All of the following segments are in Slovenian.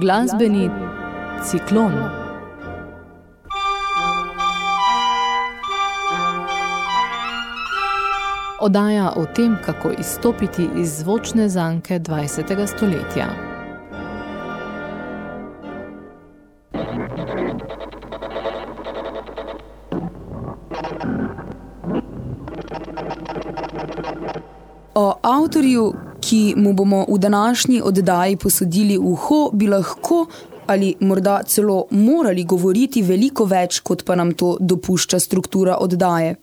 Glasbeni ciklon. Odaja o tem, kako izstopiti iz zvočne zanke 20. stoletja. O avtorju, ki mu bomo v današnji oddaji posodili uho, bi lahko ali morda celo morali govoriti veliko več, kot pa nam to dopušča struktura oddaje.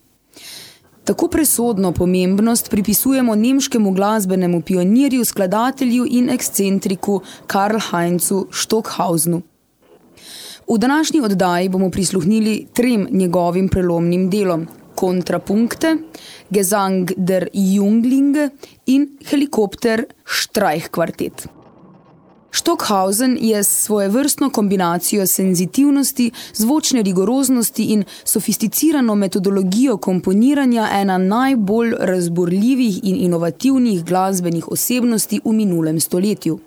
Tako presodno pomembnost pripisujemo nemškemu glasbenemu pionirju, skladatelju in ekscentriku Karl Heinzu Stockhausenu. V današnji oddaji bomo prisluhnili trem njegovim prelomnim delom, kontrapunkte, Gesang der Junglinge in helikopter Streichquartet. Stockhausen je s svojevrstno kombinacijo senzitivnosti, zvočne rigoroznosti in sofisticirano metodologijo komponiranja ena najbolj razborljivih in inovativnih glasbenih osebnosti v minulem stoletju.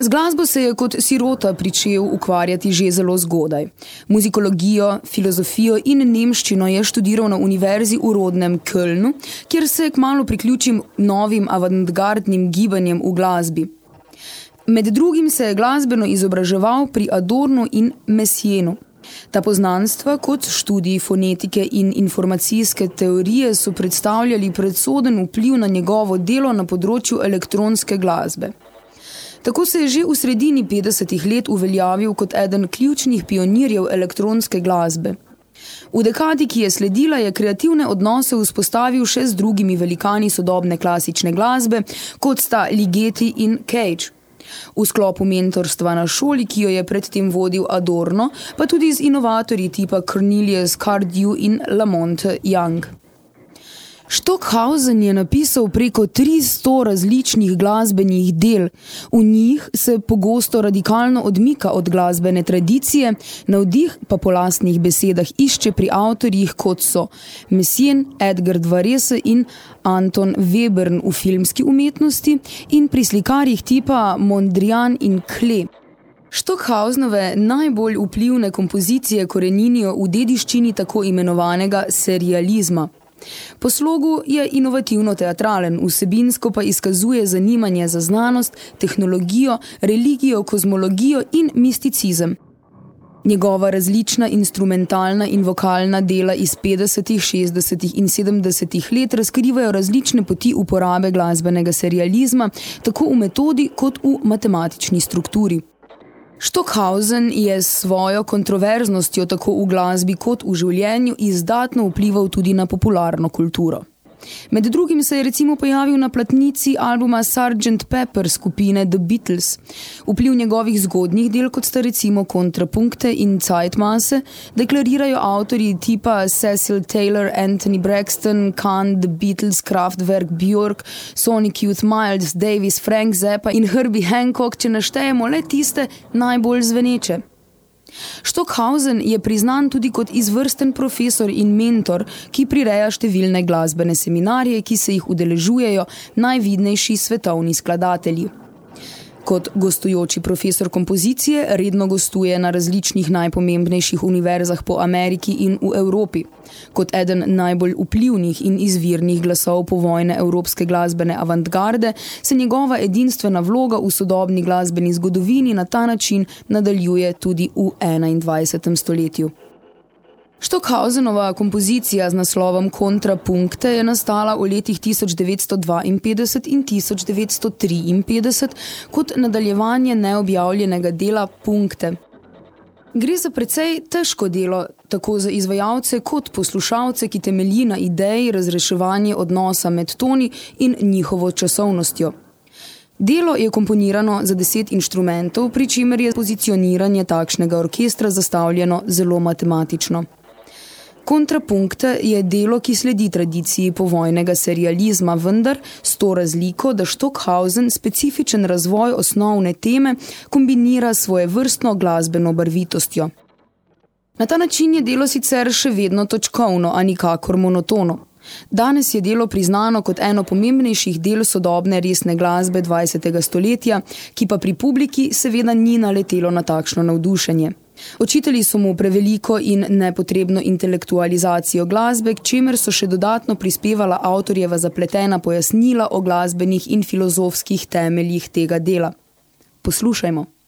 Z glasbo se je kot sirota pričel ukvarjati že zelo zgodaj. Muzikologijo, filozofijo in nemščino je študiral na univerzi v rodnem Kölnu, kjer se kmalo priključim novim avantgardnim gibanjem v glasbi. Med drugim se je glasbeno izobraževal pri Adornu in Messienu. Ta poznanstva kot študiji fonetike in informacijske teorije so predstavljali predsoden vpliv na njegovo delo na področju elektronske glasbe. Tako se je že v sredini 50-ih let uveljavil kot eden ključnih pionirjev elektronske glasbe. V dekadi, ki je sledila, je kreativne odnose vzpostavil še z drugimi velikani sodobne klasične glasbe, kot sta Ligeti in Cage. V sklopu mentorstva na šoli, ki jo je predtem vodil Adorno, pa tudi z inovatorji tipa Cornelius Cardew in Lamont Young. Stockhausen je napisal preko 300 različnih glasbenih del. V njih se pogosto radikalno odmika od glasbene tradicije, navdih pa po lastnih besedah išče pri avtorjih kot so Messien, Edgar Dvarese in Anton Webern v filmski umetnosti in pri slikarjih tipa Mondrian in Klee. Stockhausenove najbolj vplivne kompozicije koreninijo v dediščini tako imenovanega serializma. Po slogu je inovativno teatralen, vsebinsko pa izkazuje zanimanje za znanost, tehnologijo, religijo, kozmologijo in misticizem. Njegova različna instrumentalna in vokalna dela iz 50., 60. in 70. let razkrivajo različne poti uporabe glasbenega serializma, tako v metodi kot v matematični strukturi. Stockhausen je s svojo kontroverznostjo tako v glasbi kot v življenju izdatno vplival tudi na popularno kulturo. Med drugim se je recimo pojavil na platnici albuma Sgt. Pepper skupine The Beatles. Vpliv njegovih zgodnjih del, kot sta recimo kontrapunkte in Zeitmasse, deklarirajo avtorji tipa Cecil Taylor, Anthony Braxton, Khan, The Beatles, Kraftwerk, Björk, Sonic Youth, Miles, Davis, Frank Zappa in Herbie Hancock, če naštejemo le tiste najbolj zveneče. Stockhausen je priznan tudi kot izvrsten profesor in mentor, ki prireja številne glasbene seminarje, ki se jih udeležujejo najvidnejši svetovni skladatelji. Kot gostujoči profesor kompozicije redno gostuje na različnih najpomembnejših univerzah po Ameriki in v Evropi. Kot eden najbolj vplivnih in izvirnih glasov povojne evropske glasbene avantgarde se njegova edinstvena vloga v sodobni glasbeni zgodovini na ta način nadaljuje tudi v 21. stoletju. Stockhausenova kompozicija z naslovom Kontrapunkte je nastala v letih 1952 in 1953 kot nadaljevanje neobjavljenega dela Punkte. Gre za precej težko delo, tako za izvajalce kot poslušalce, ki temelji na ideji razreševanja odnosa med toni in njihovo časovnostjo. Delo je komponirano za deset inštrumentov, pri čimer je pozicioniranje takšnega orkestra zastavljeno zelo matematično. Kontrapunkte je delo, ki sledi tradiciji povojnega serializma, vendar s to razliko, da Stockhausen specifičen razvoj osnovne teme kombinira svoje vrstno glasbeno barvitostjo. Na ta način je delo sicer še vedno točkovno, a nikakor monotono. Danes je delo priznano kot eno pomembnejših del sodobne resne glasbe 20. stoletja, ki pa pri publiki seveda ni naletelo na takšno navdušenje. Očitali so mu preveliko in nepotrebno intelektualizacijo glasbe, k čemer so še dodatno prispevala avtorjeva zapletena pojasnila o glasbenih in filozofskih temeljih tega dela. Poslušajmo.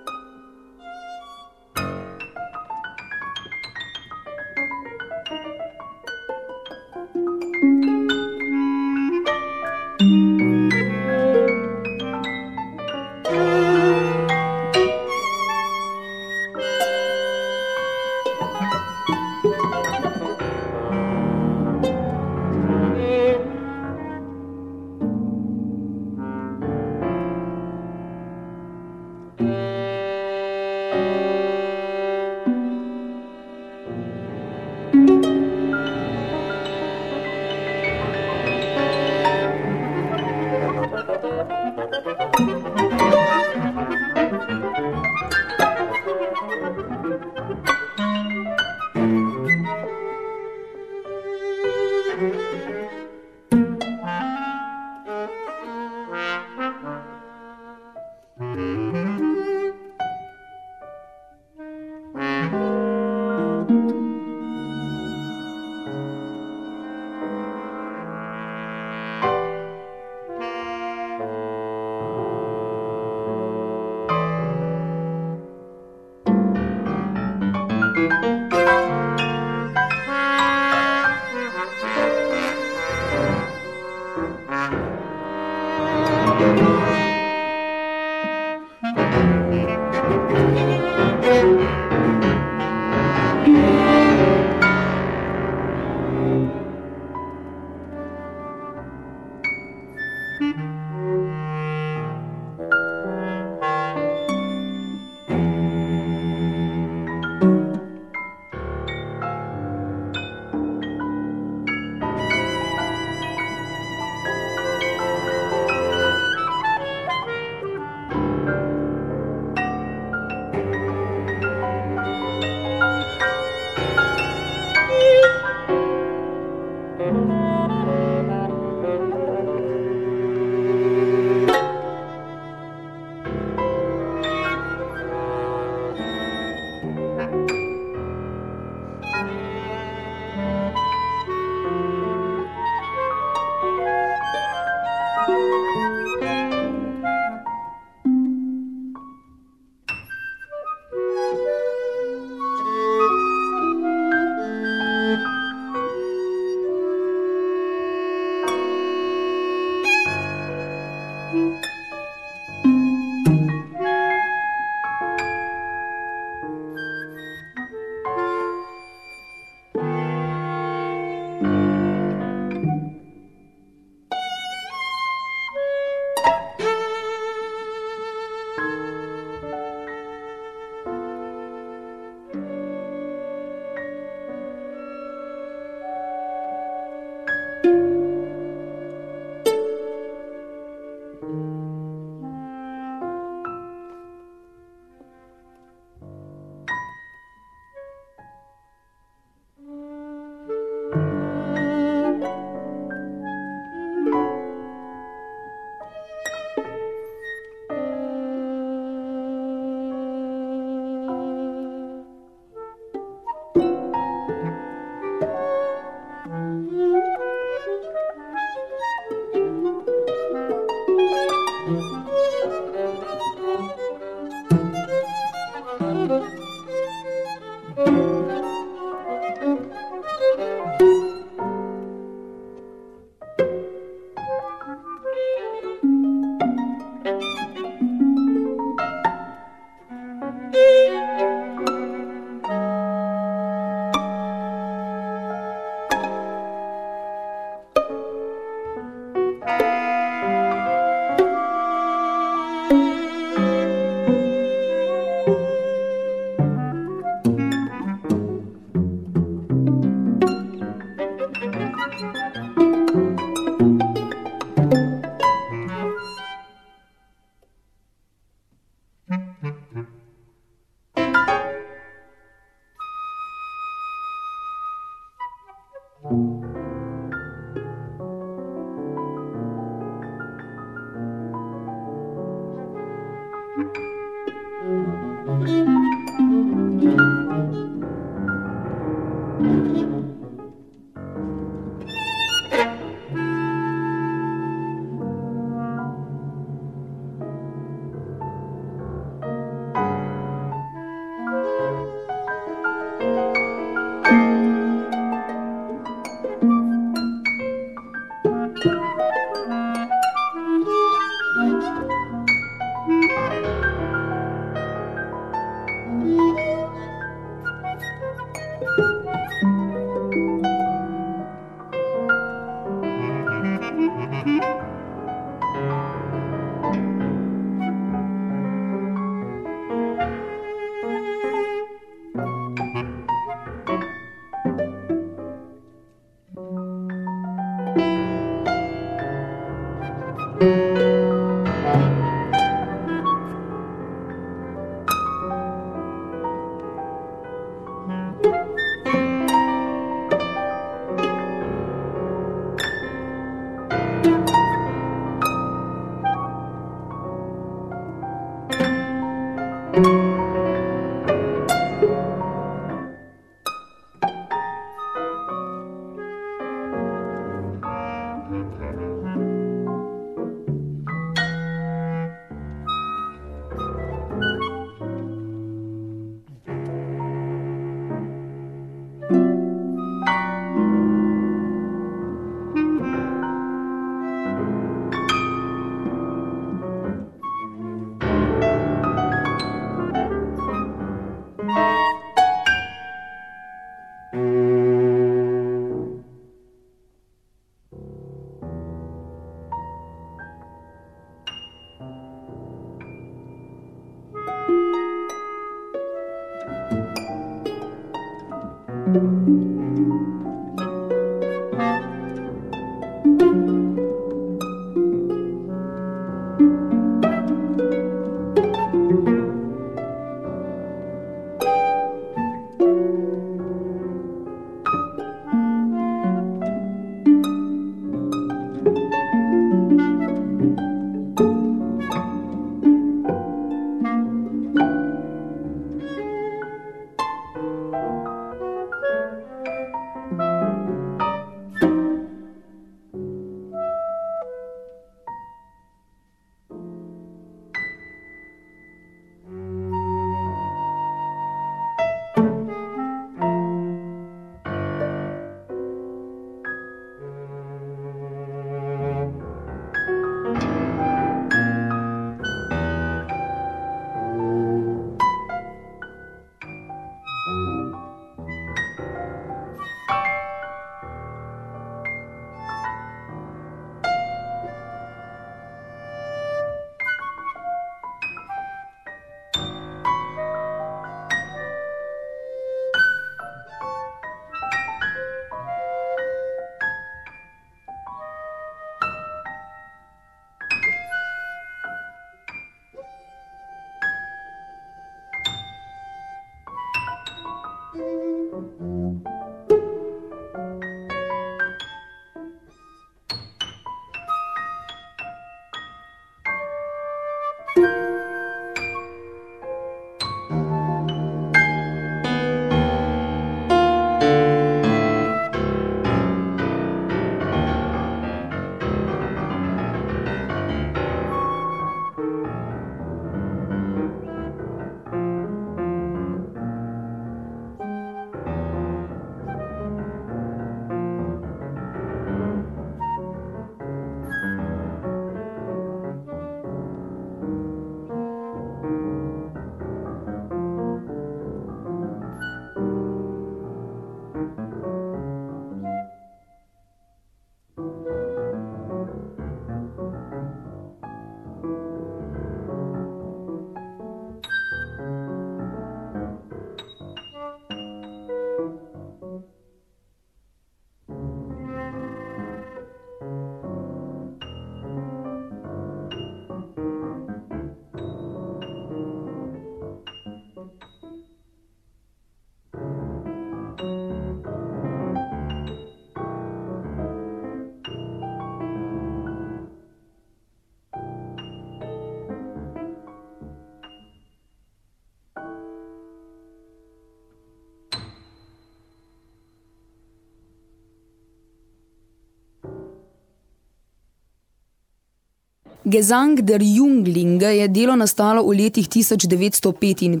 Gesang der Junglinge je delo nastalo v letih 1955 in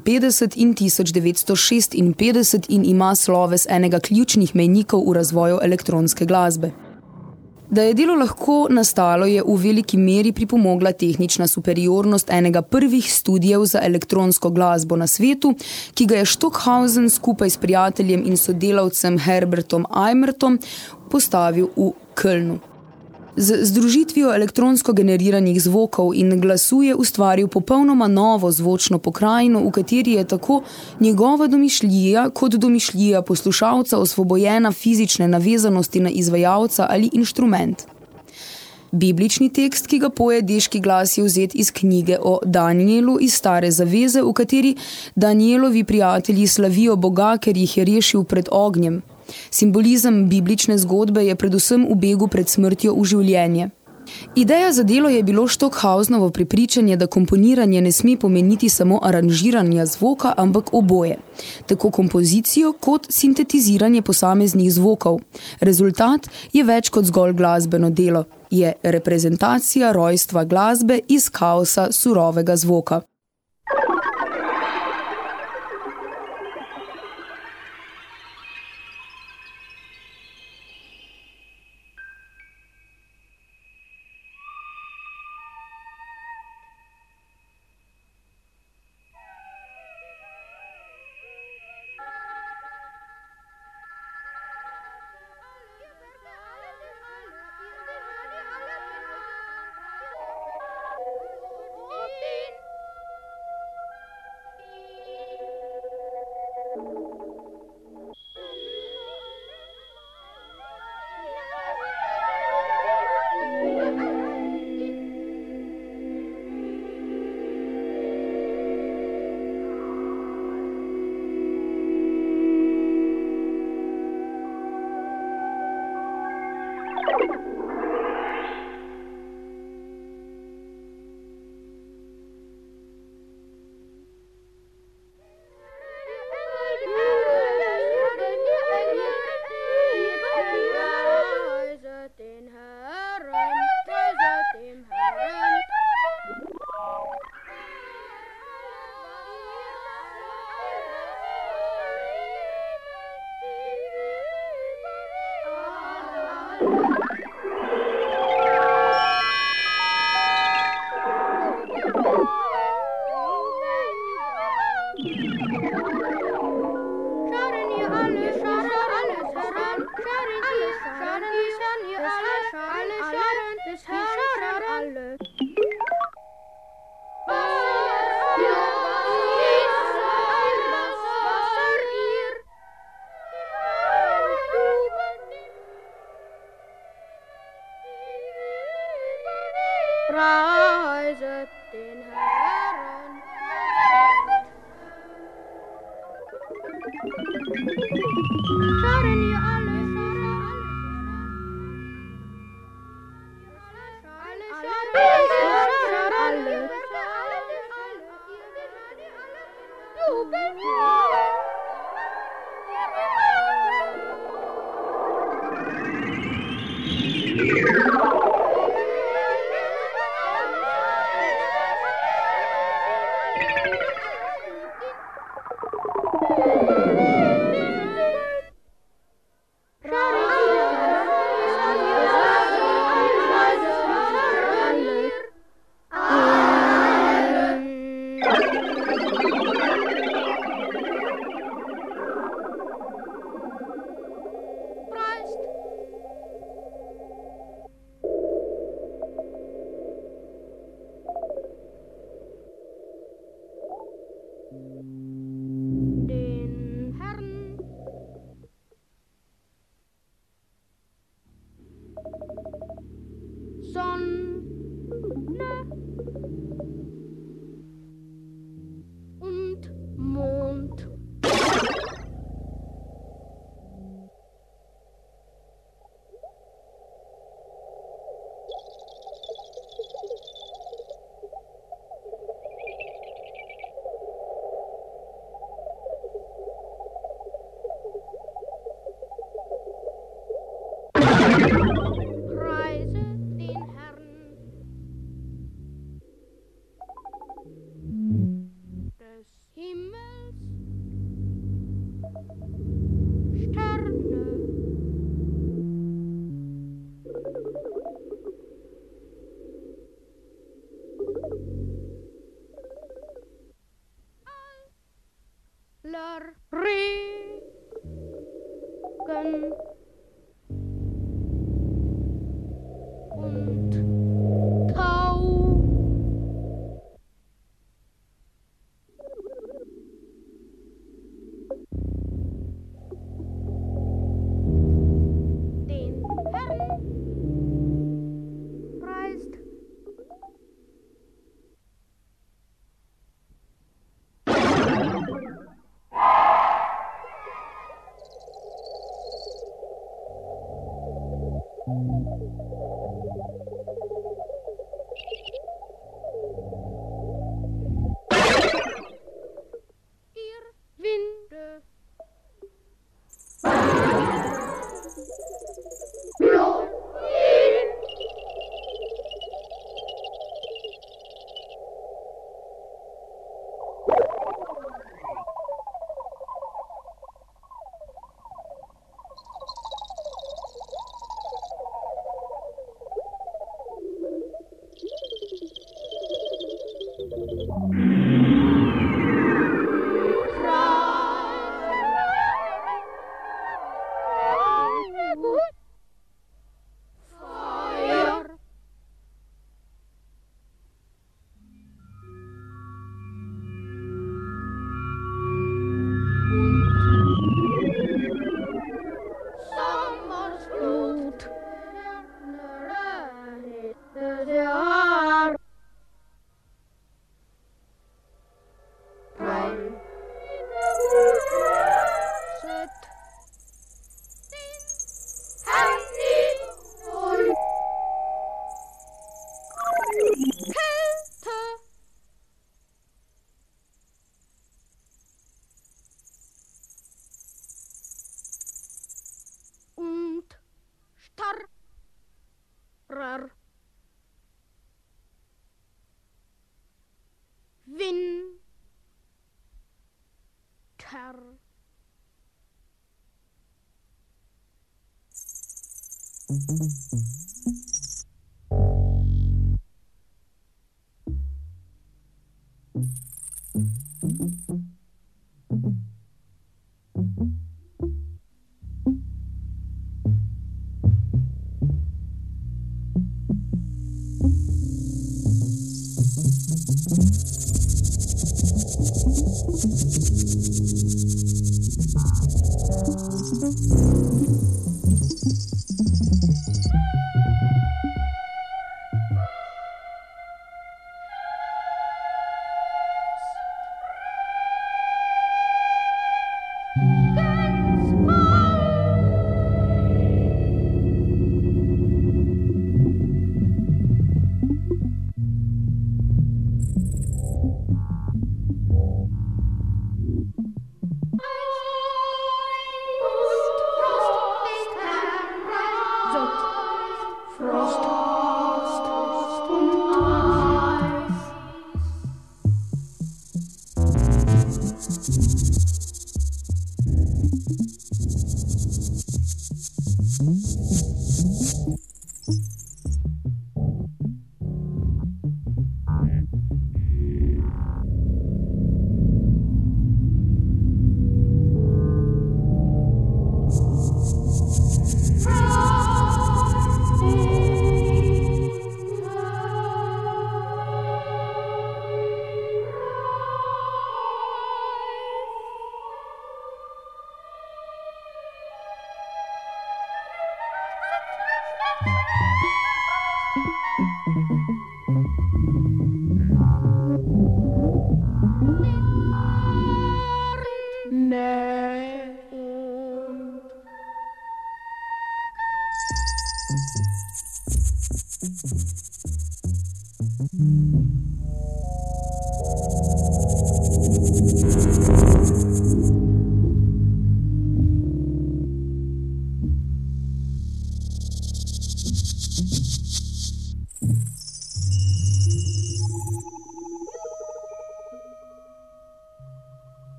1956 in ima sloves enega ključnih mejnikov v razvoju elektronske glasbe. Da je delo lahko nastalo, je v veliki meri pripomogla tehnična superiornost enega prvih studijev za elektronsko glasbo na svetu, ki ga je Stockhausen skupaj s prijateljem in sodelavcem Herbertom Eimertom postavil v Kölnu. Z združitvijo elektronsko generiranih zvokov in glasu je ustvaril popolnoma novo zvočno pokrajino, v kateri je tako njegova domišljija kot domišljija poslušalca osvobojena fizične navezanosti na izvajalca ali inštrument. Biblični tekst, ki ga poje deški glas, je vzet iz knjige o Danielu iz stare zaveze, v kateri Danielovi prijatelji slavijo Boga, ker jih je rešil pred ognjem. Simbolizem biblične zgodbe je predvsem v begu pred smrtjo v življenje. Ideja za delo je bilo Stockhausnovo pripričanje, da komponiranje ne sme pomeniti samo aranžiranja zvoka, ampak oboje. Tako kompozicijo kot sintetiziranje posameznih zvokov. Rezultat je več kot zgolj glasbeno delo. Je reprezentacija rojstva glasbe iz kaosa surovega zvoka. riseth in heaven. Suddenly أشهر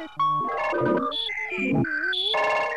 Thank you.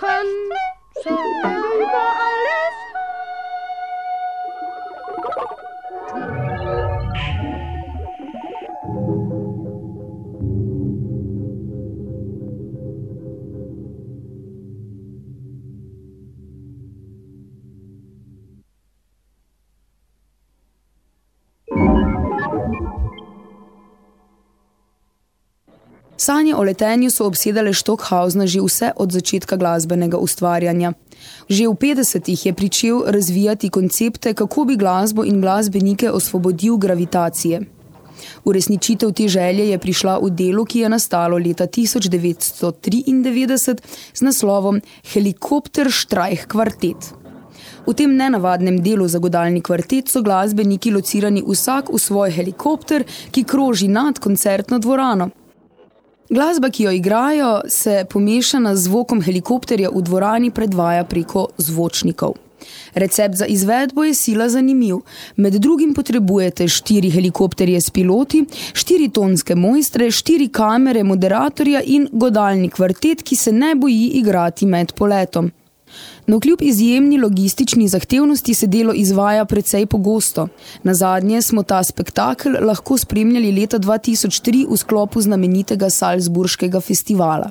Können so Sanje o letenju so obsedale Stockhausna že vse od začetka glasbenega ustvarjanja. Že v 50-ih je pričel razvijati koncepte, kako bi glasbo in glasbenike osvobodil gravitacije. Uresničitev te želje je prišla v delu, ki je nastalo leta 1993 z naslovom Helikopter Štrajh kvartet. V tem nenavadnem delu za godalni kvartet so glasbeniki locirani vsak v svoj helikopter, ki kroži nad koncertno dvorano. Glasba, ki jo igrajo, se pomešana z zvokom helikopterja v dvorani predvaja preko zvočnikov. Recept za izvedbo je sila zanimiv. Med drugim potrebujete štiri helikopterje s piloti, štiri tonske mojstre, štiri kamere, moderatorja in godalni kvartet, ki se ne boji igrati med poletom. No, kljub izjemni logistični zahtevnosti se delo izvaja precej pogosto. Na zadnje smo ta spektakel lahko spremljali leta 2003 v sklopu znamenitega Salzburškega festivala.